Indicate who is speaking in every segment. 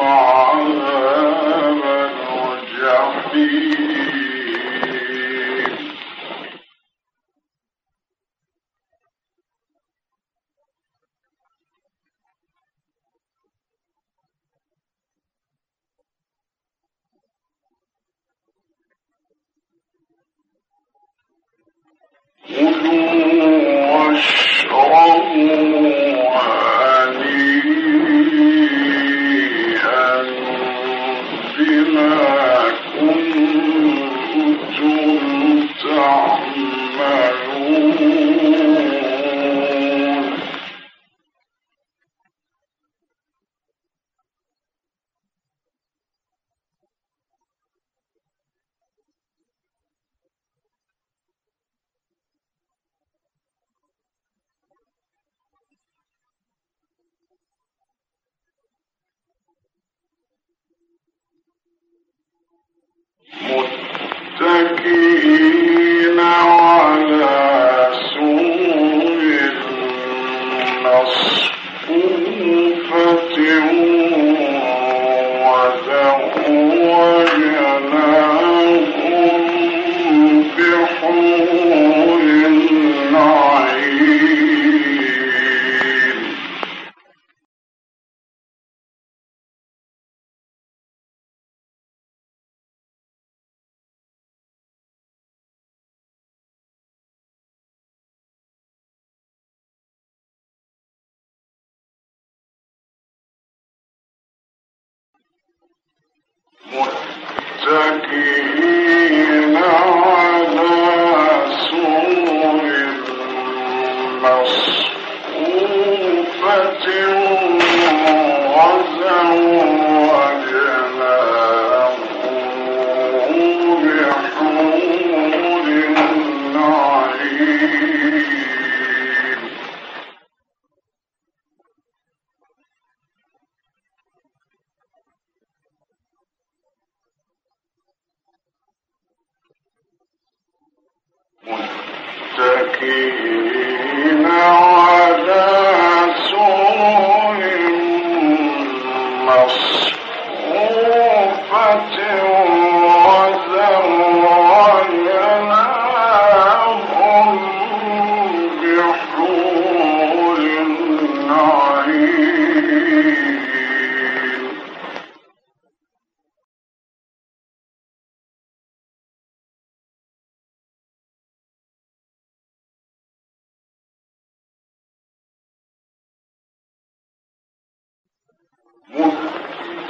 Speaker 1: عذاب الجحيم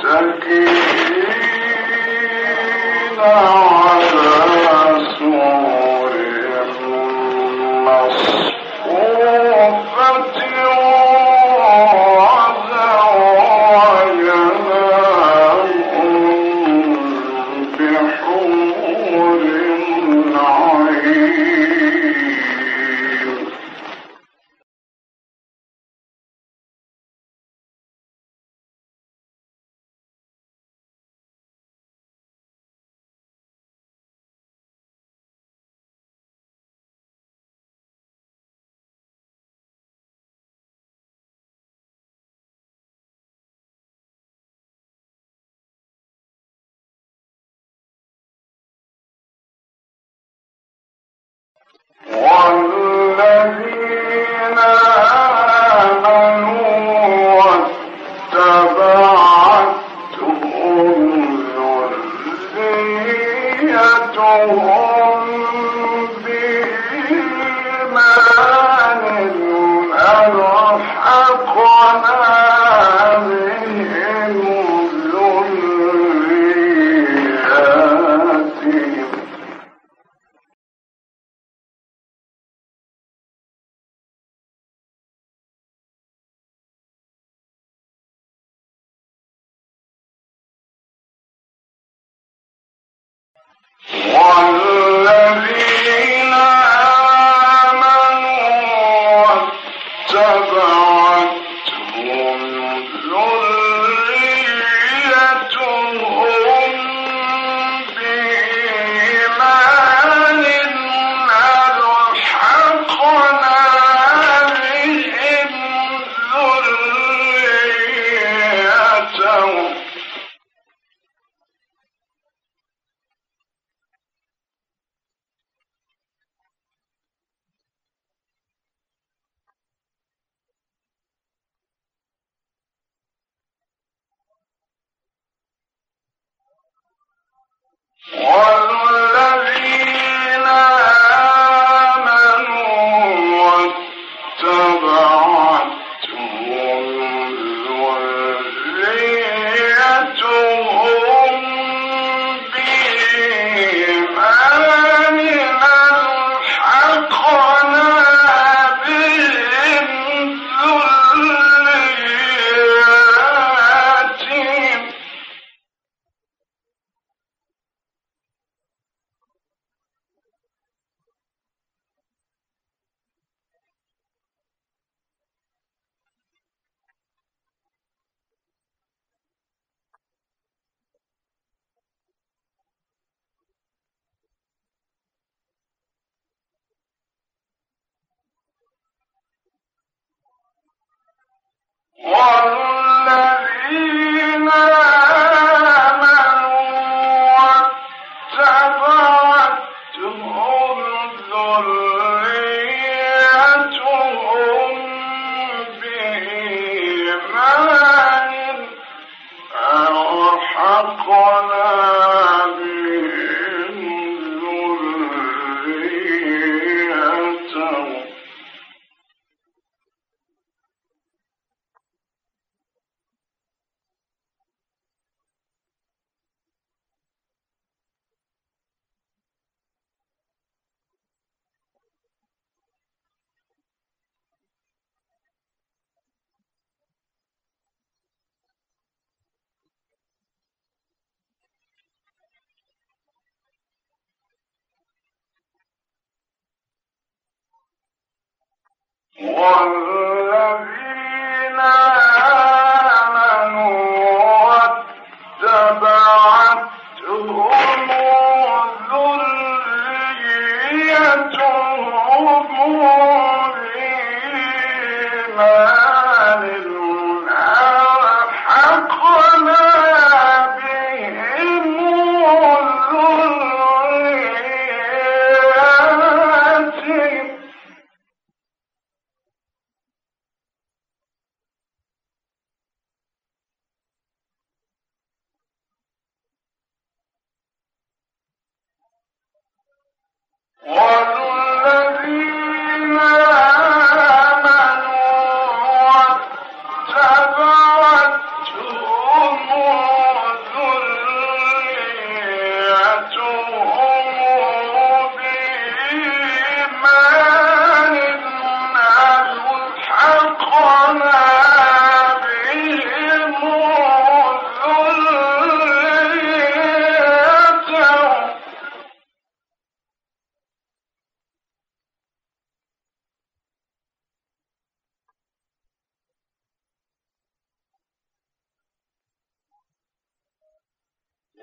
Speaker 1: متكئين والذين والذين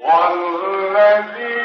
Speaker 1: والذين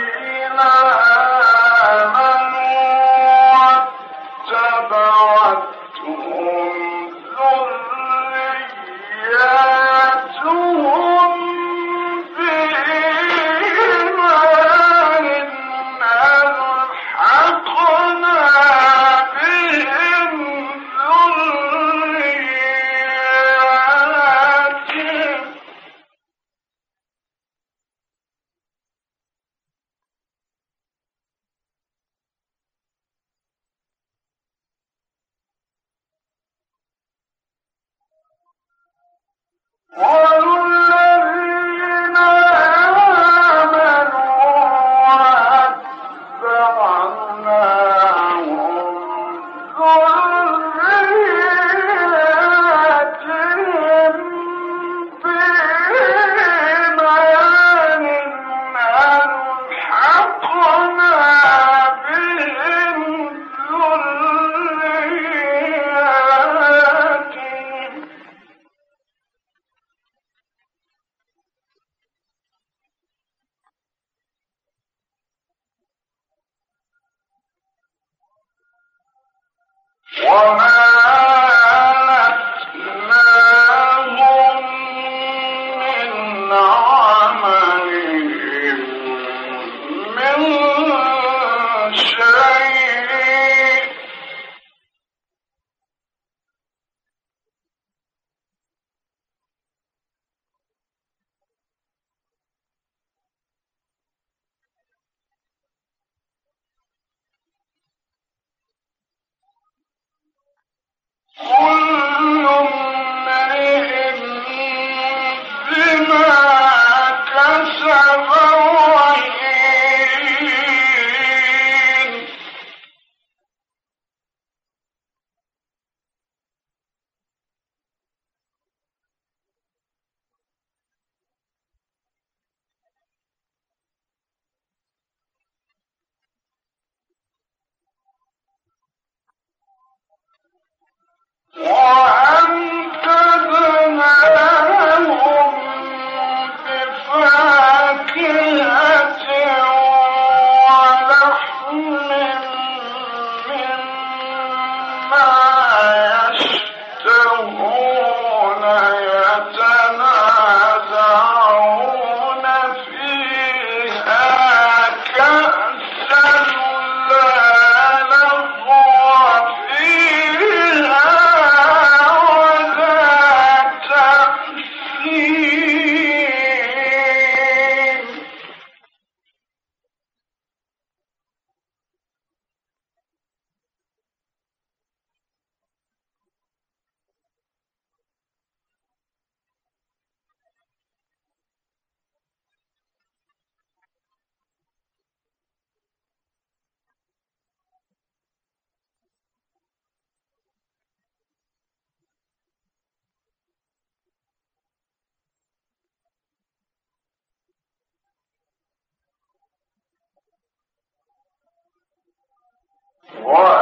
Speaker 1: Boy,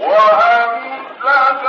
Speaker 1: ويطوف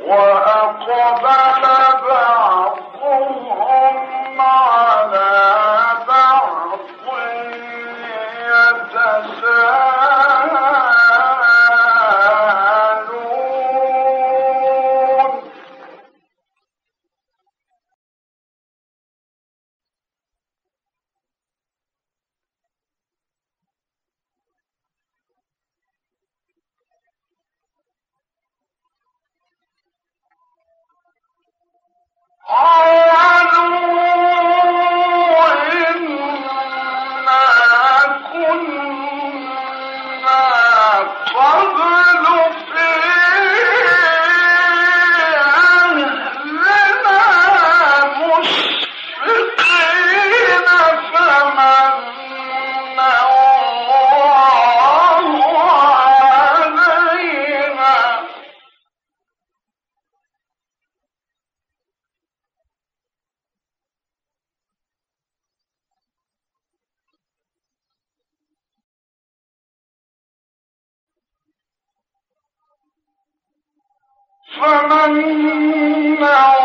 Speaker 1: وأقبل بعضهم على فمن معه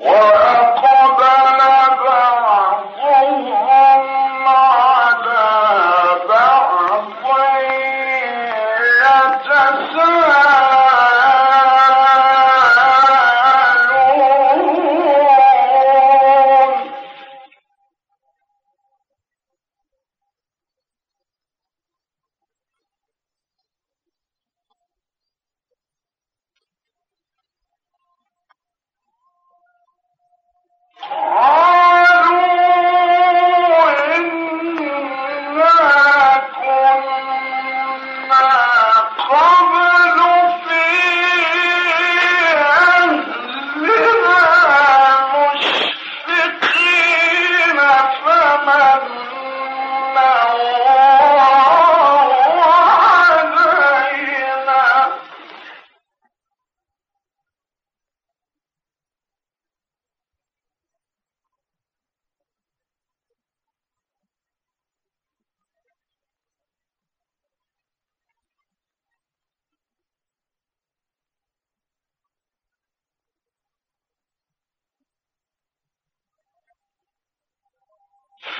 Speaker 1: إنه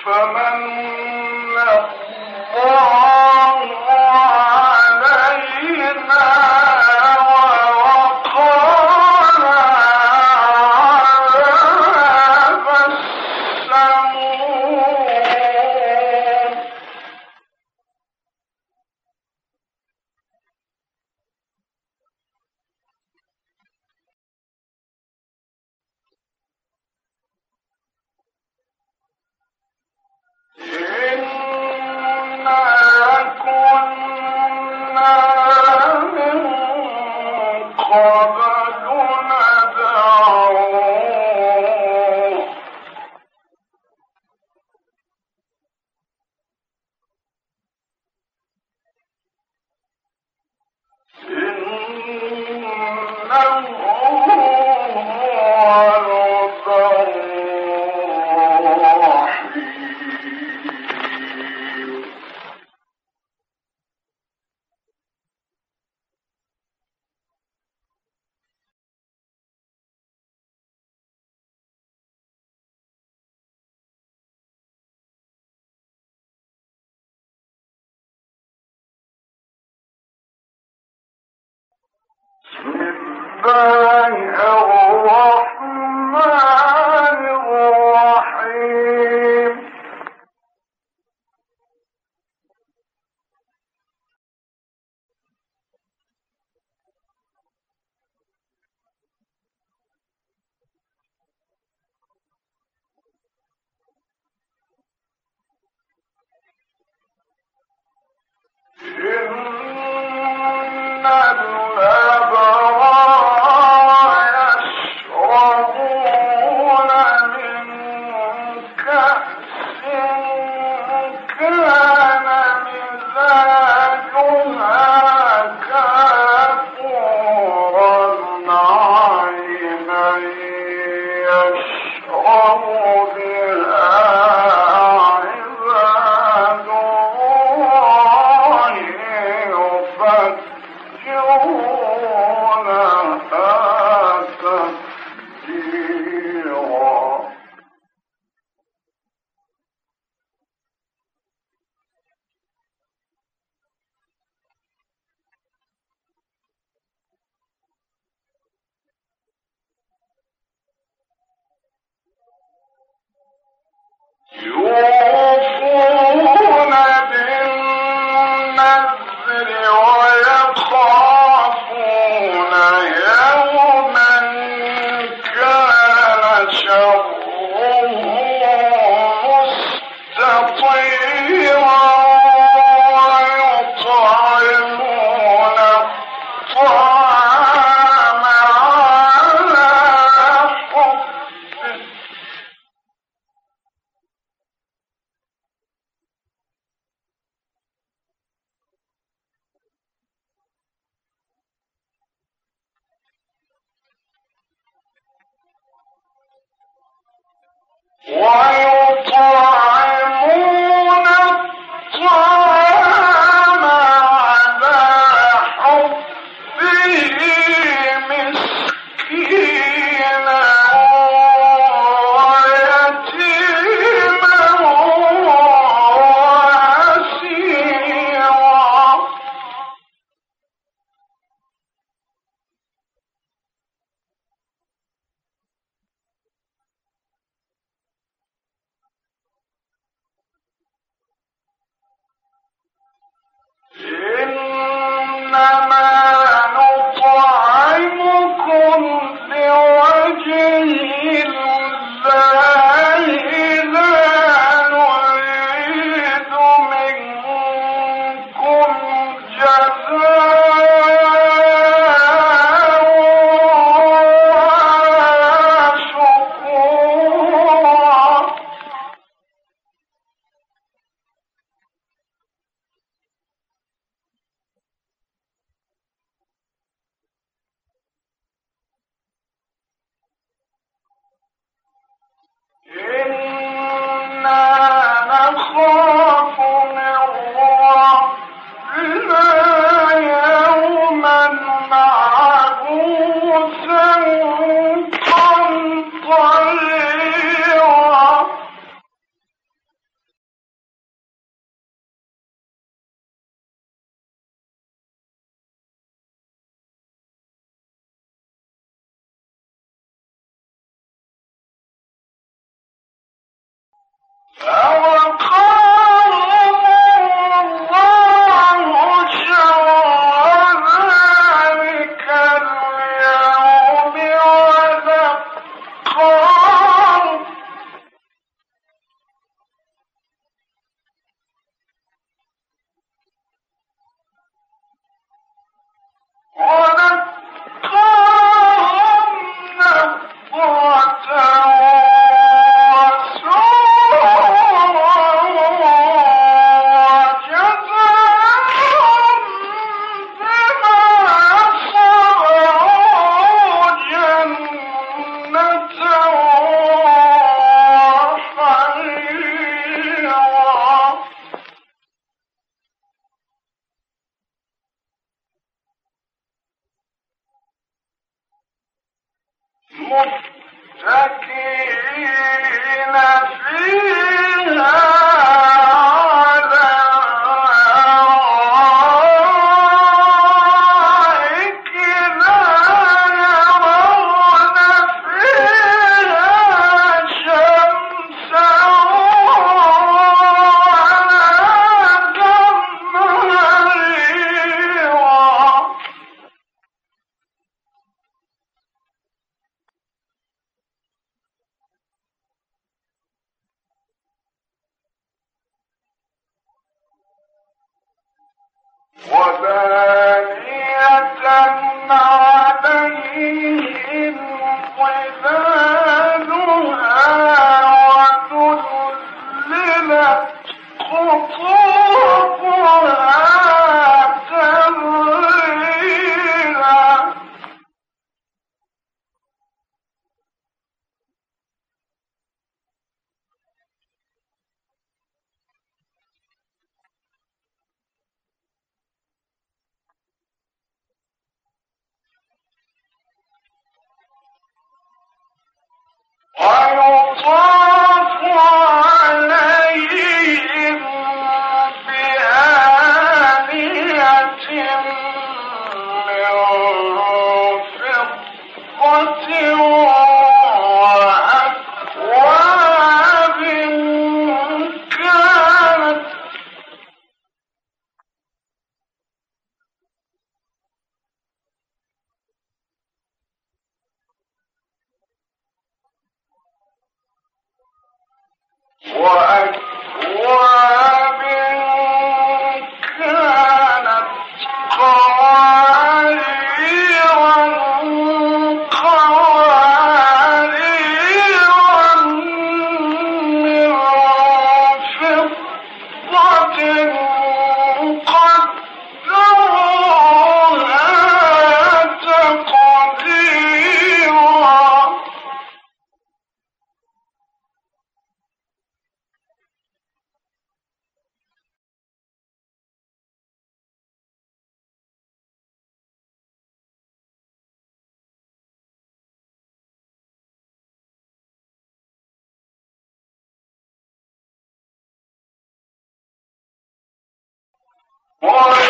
Speaker 1: هو البر الله الرحمن You Ah! ويطاف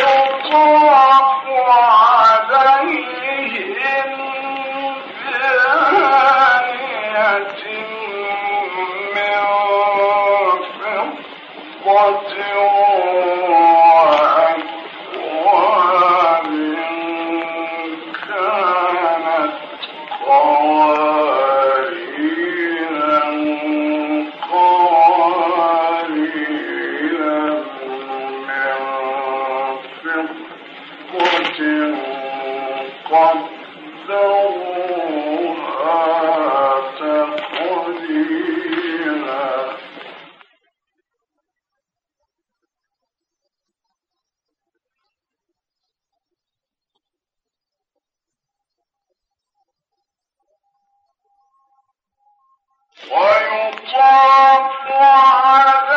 Speaker 1: ويطاف عليهم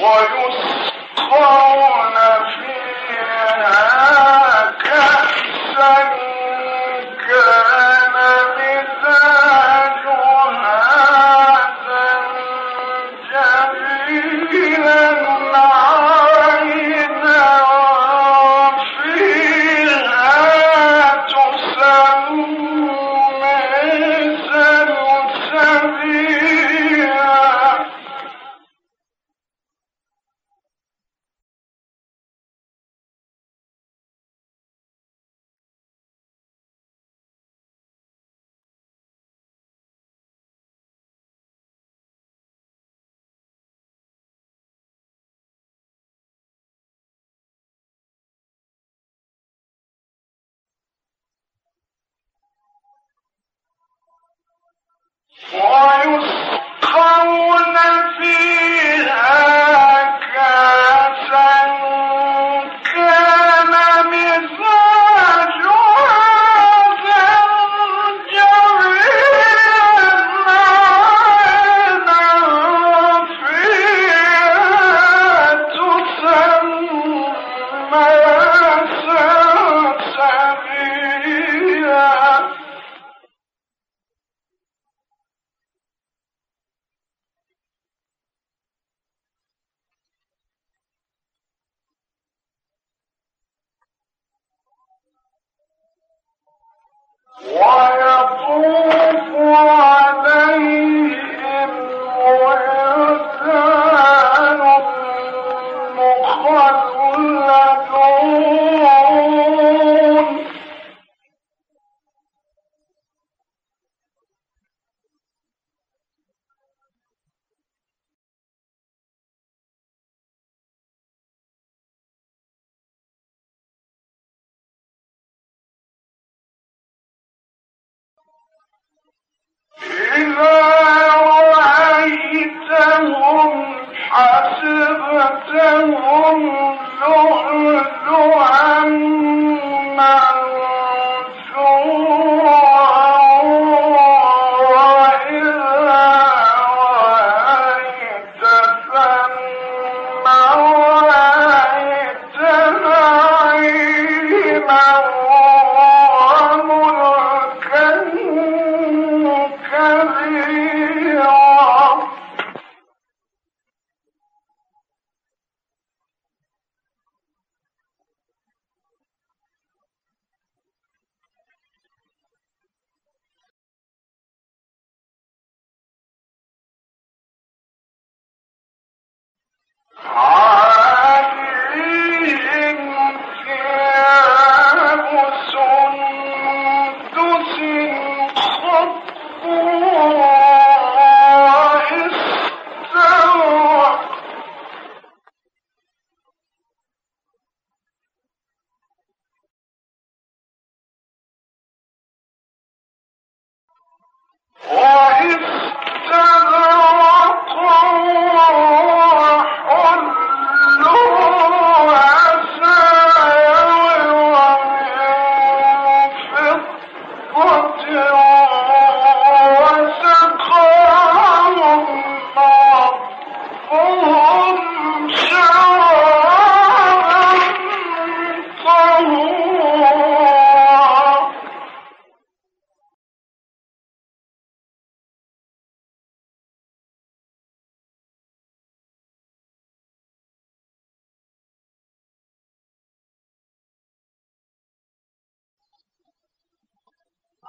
Speaker 1: ويسقون ويسقون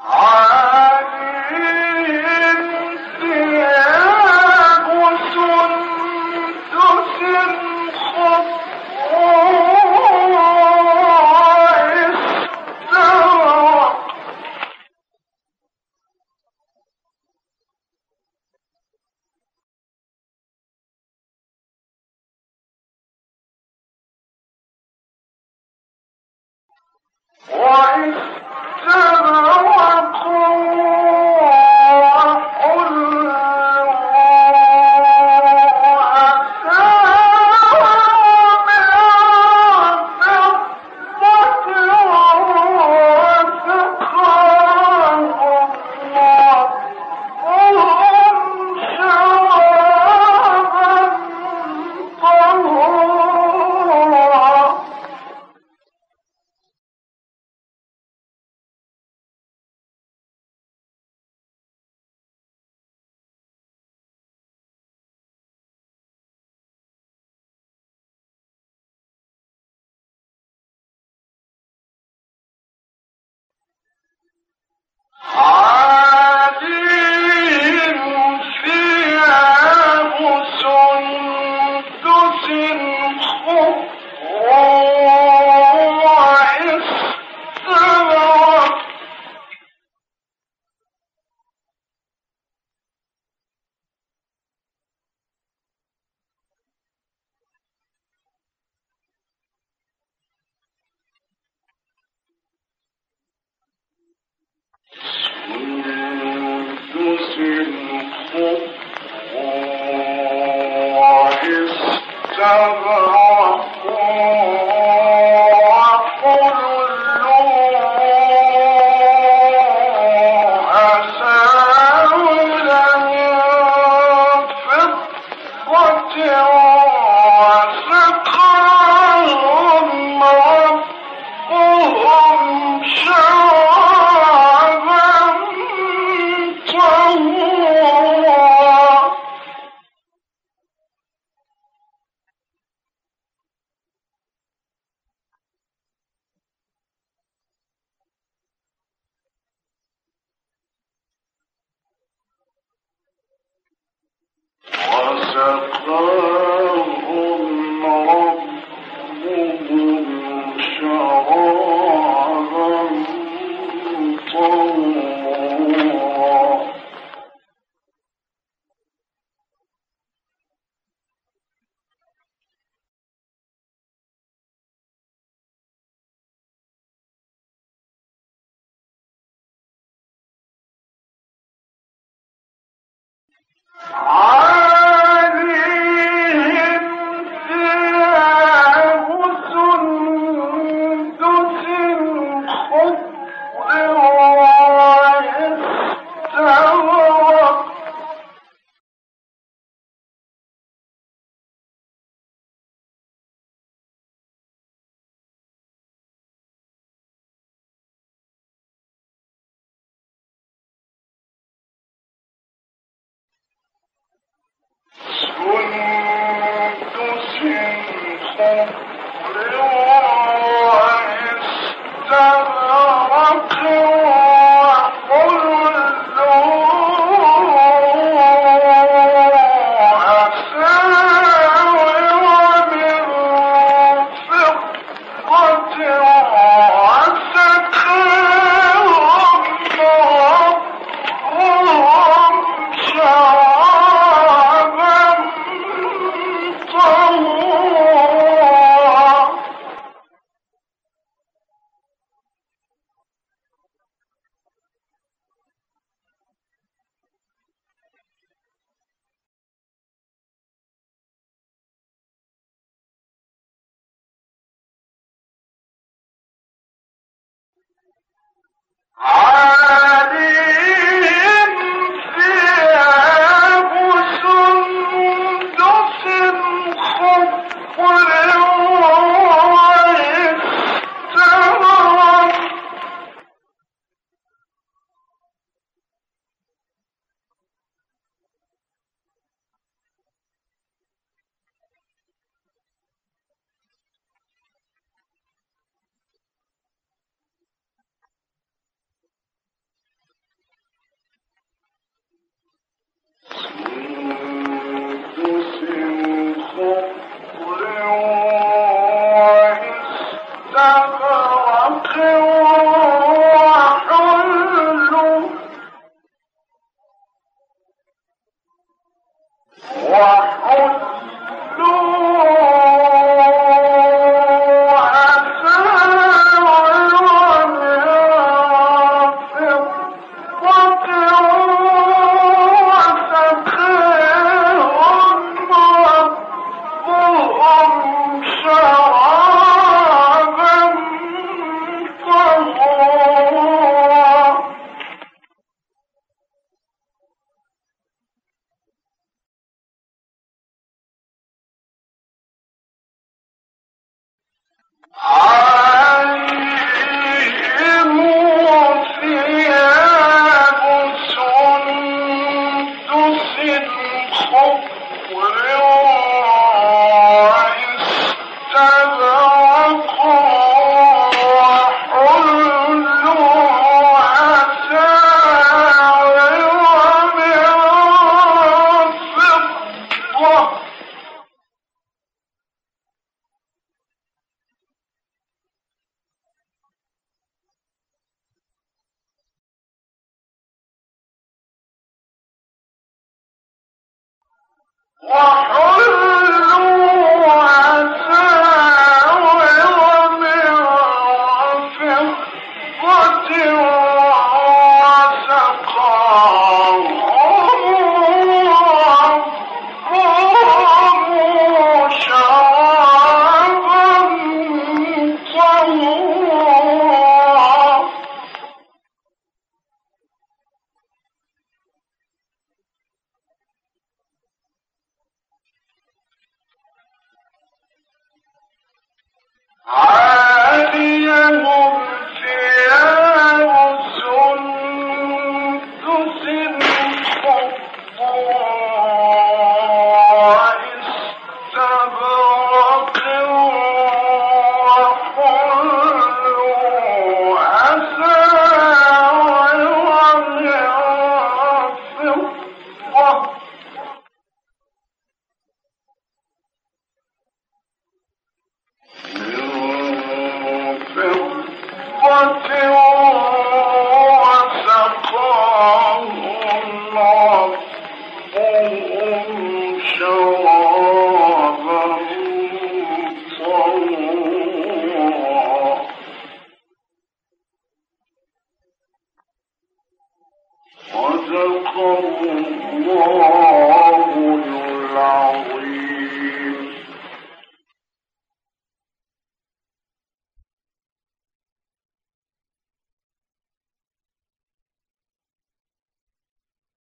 Speaker 1: All right. Ah!